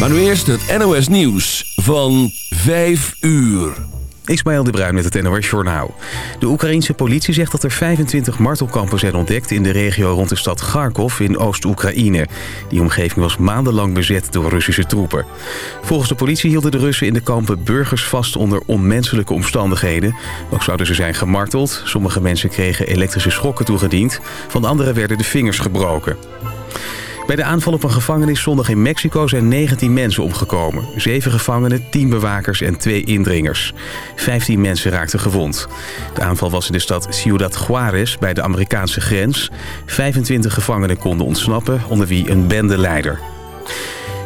Maar nu eerst het NOS Nieuws van 5 uur. Ismaël de Bruin met het NOS Journaal. De Oekraïense politie zegt dat er 25 martelkampen zijn ontdekt... in de regio rond de stad Kharkov in Oost-Oekraïne. Die omgeving was maandenlang bezet door Russische troepen. Volgens de politie hielden de Russen in de kampen burgers vast... onder onmenselijke omstandigheden. Ook zouden ze zijn gemarteld. Sommige mensen kregen elektrische schokken toegediend. Van anderen werden de vingers gebroken. Bij de aanval op een gevangenis zondag in Mexico zijn 19 mensen omgekomen. Zeven gevangenen, 10 bewakers en twee indringers. 15 mensen raakten gewond. De aanval was in de stad Ciudad Juarez bij de Amerikaanse grens. 25 gevangenen konden ontsnappen, onder wie een bendeleider.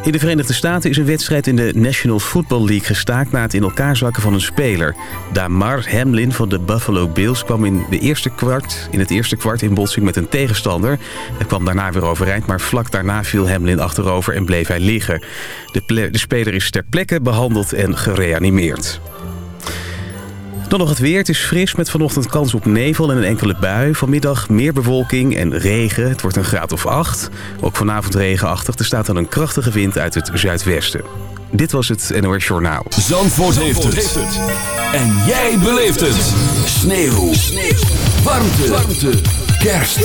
In de Verenigde Staten is een wedstrijd in de National Football League gestaakt... na het in elkaar zakken van een speler. Damar Hamlin van de Buffalo Bills kwam in, de eerste kwart, in het eerste kwart in botsing met een tegenstander. Hij kwam daarna weer overeind, maar vlak daarna viel Hamlin achterover en bleef hij liggen. De, de speler is ter plekke behandeld en gereanimeerd. Dan nog het weer. Het is fris met vanochtend kans op nevel en een enkele bui. Vanmiddag meer bewolking en regen. Het wordt een graad of 8. Ook vanavond regenachtig. Er staat dan een krachtige wind uit het zuidwesten. Dit was het NOS Journaal. Zandvoort, heeft, het. En jij beleeft het. Sneeuw. Sneeuw. Warmte. Warmte. Kerst.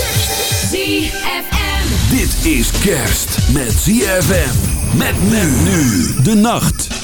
ZFM. Dit is kerst met ZFM. Met men nu de nacht.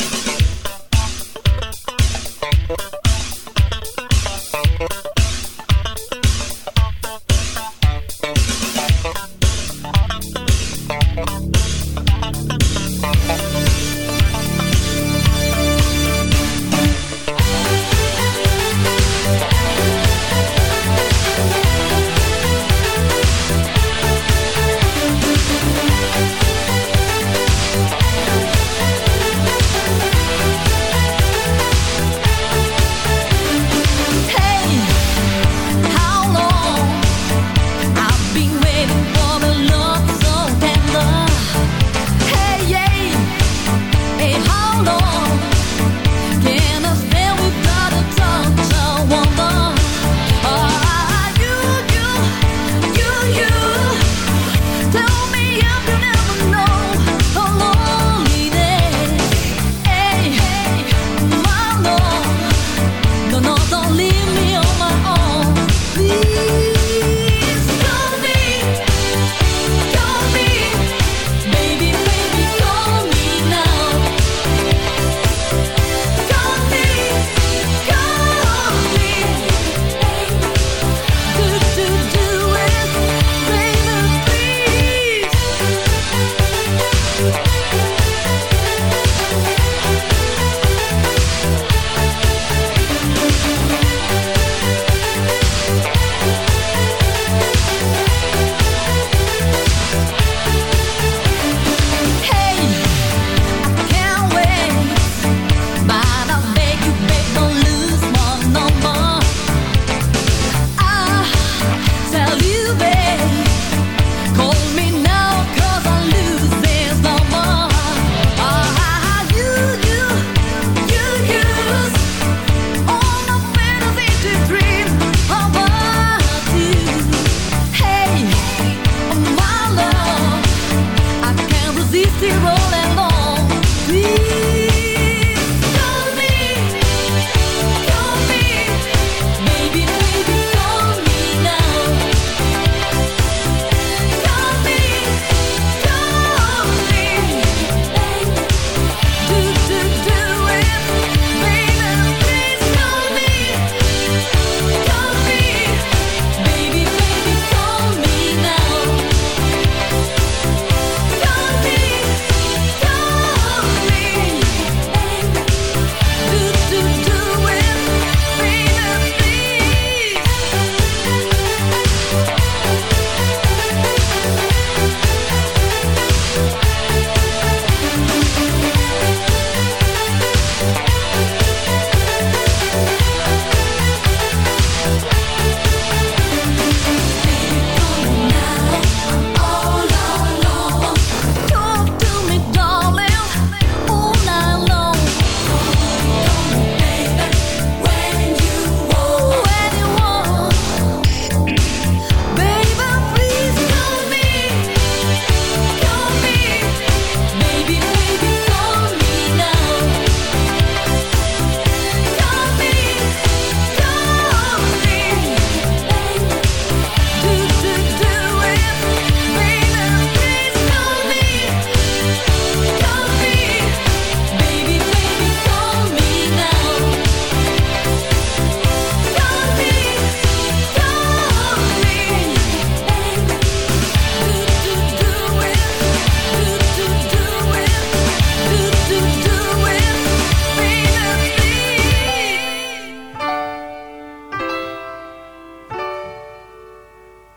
rolling.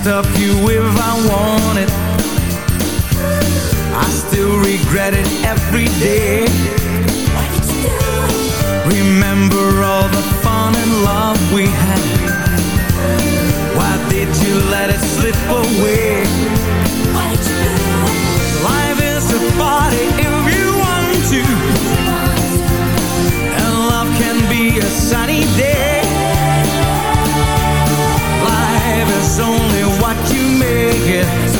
stuff you if I wanted I still regret it every day. Remember all the fun and love we had. Why did you let it slip away? Life is a party get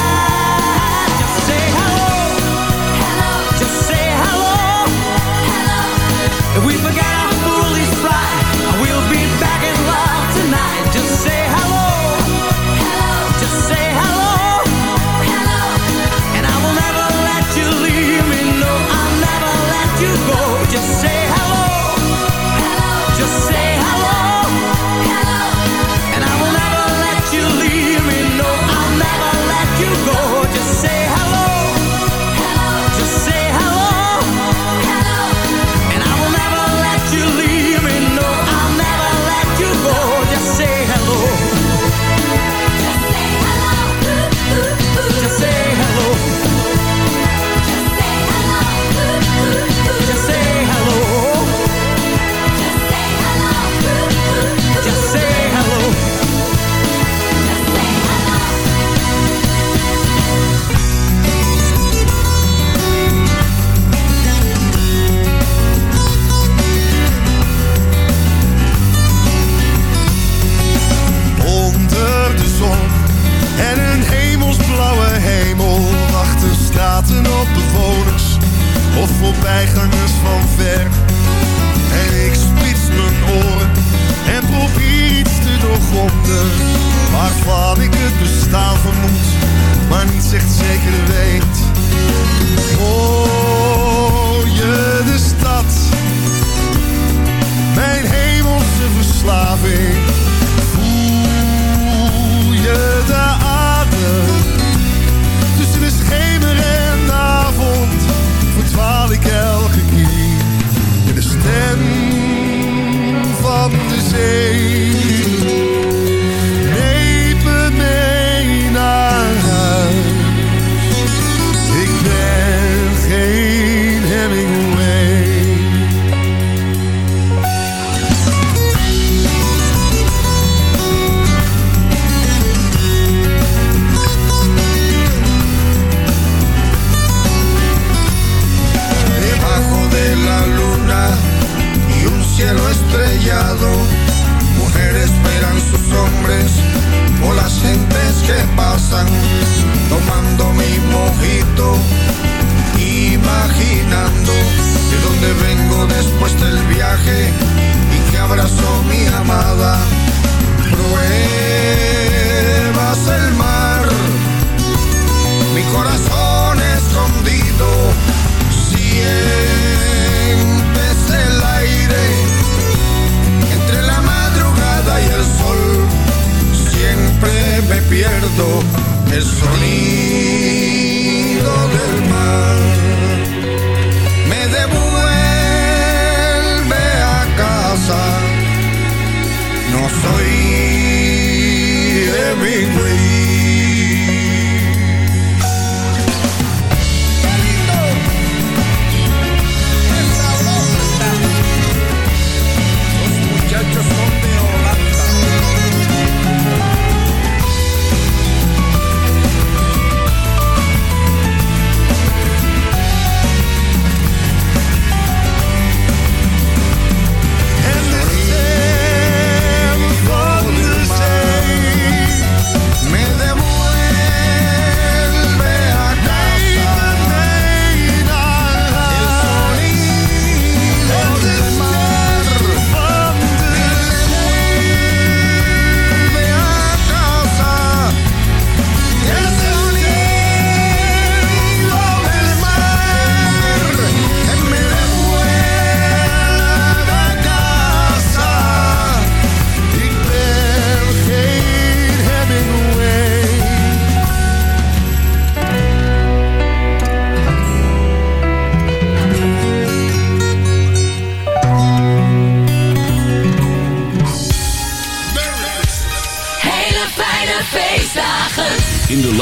just say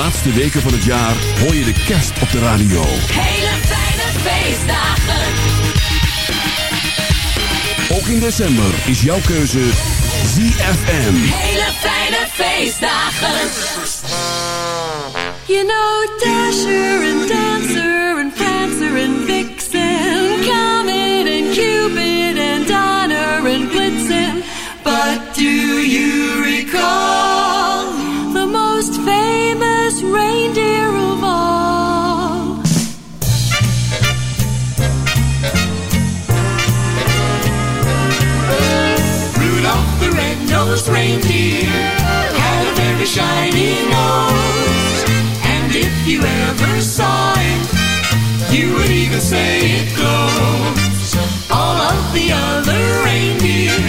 laatste weken van het jaar hoor je de kerst op de radio. Hele fijne feestdagen. Ook in december is jouw keuze ZFM. Hele fijne feestdagen. You know Dasher and Dancer and Prancer and first reindeer had a very shiny nose. And if you ever saw it, you would even say it glows. All of the other reindeer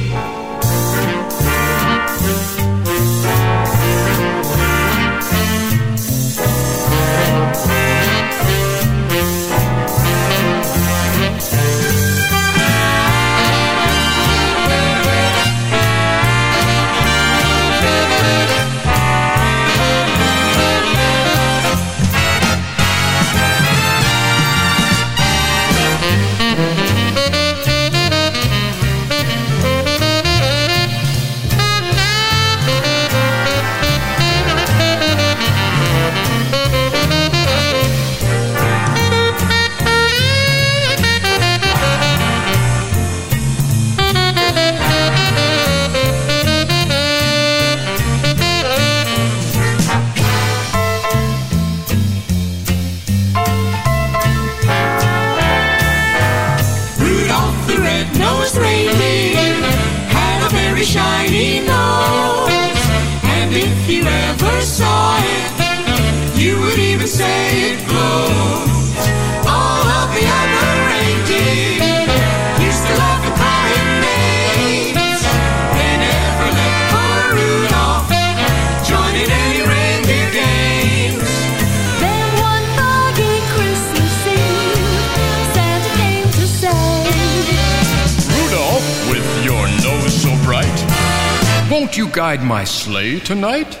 my sleigh tonight?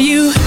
you.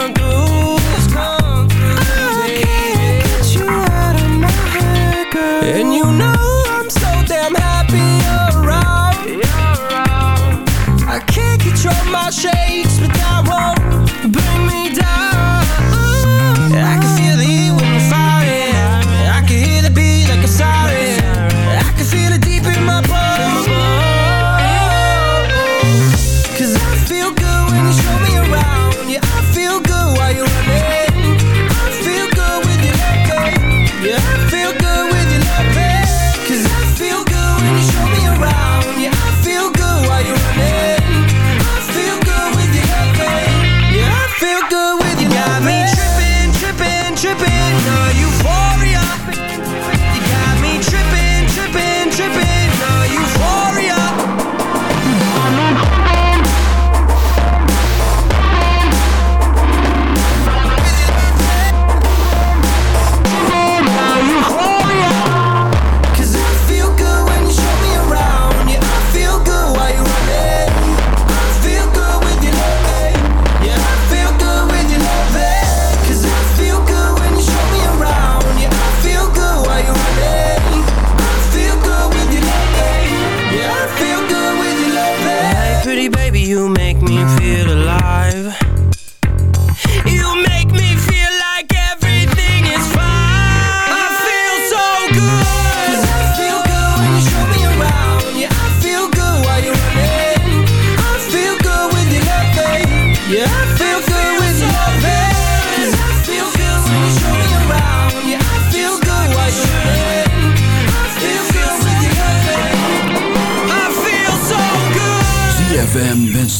Just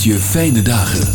je fijne dagen.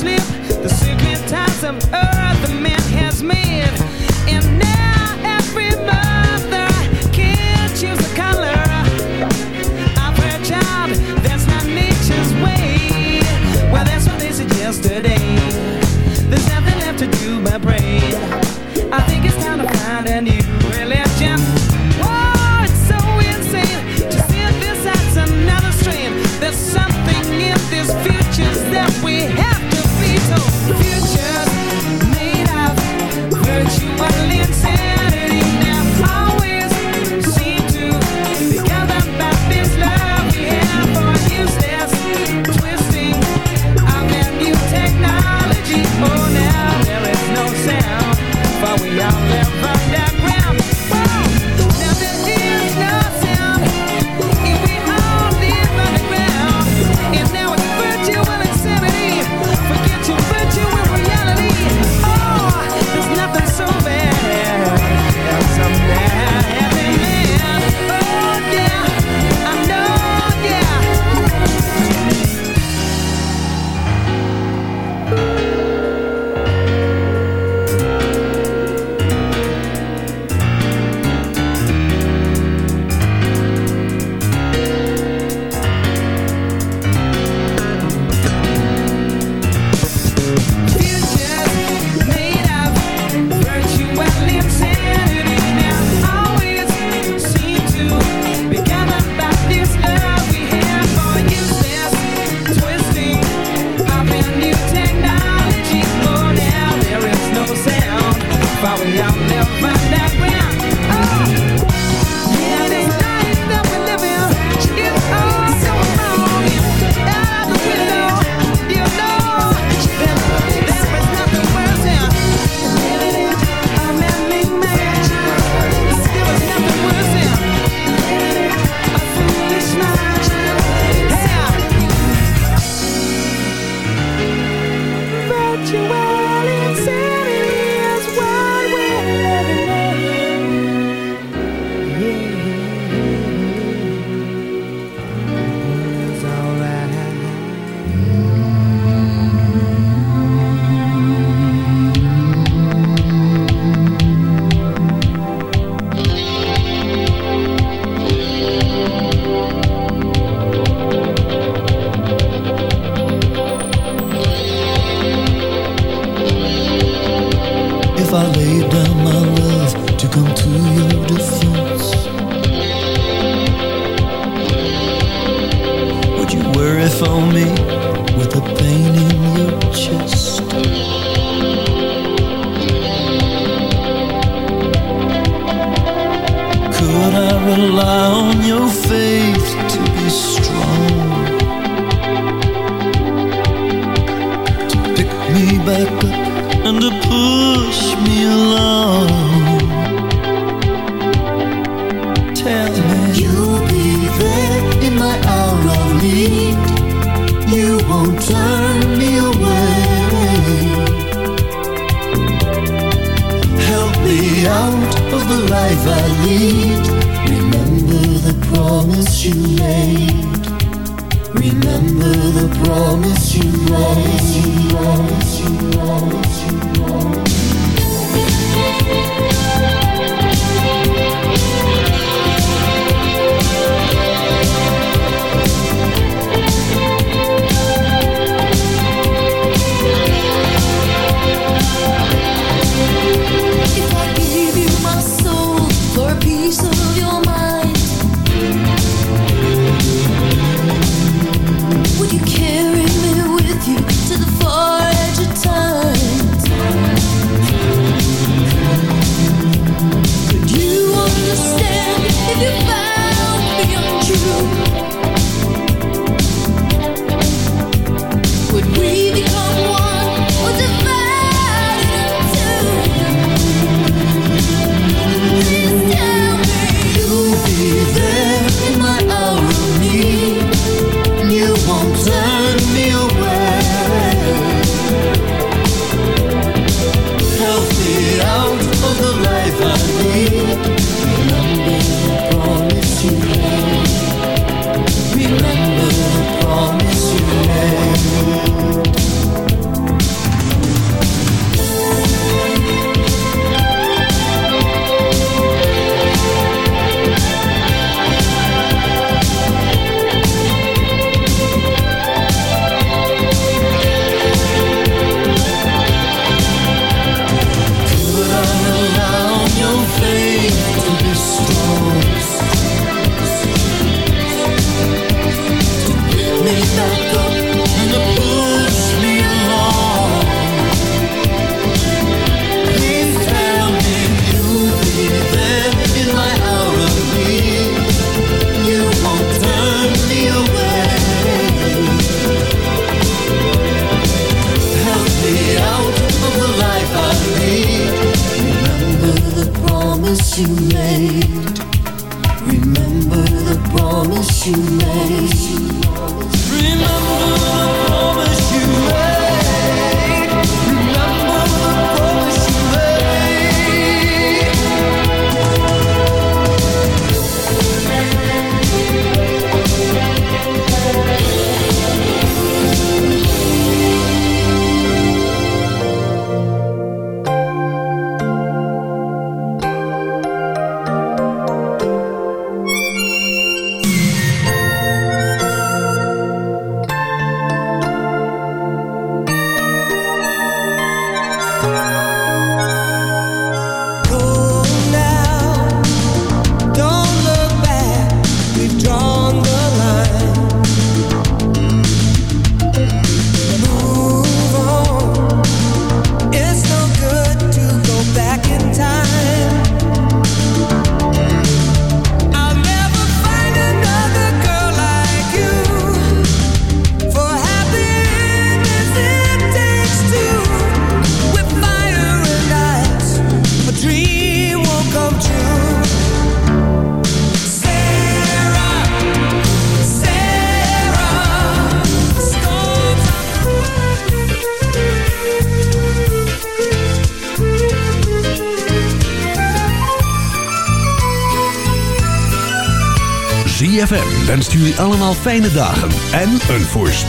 Slip the secret ties of earth promise you made. Allemaal fijne dagen en een voorspoedig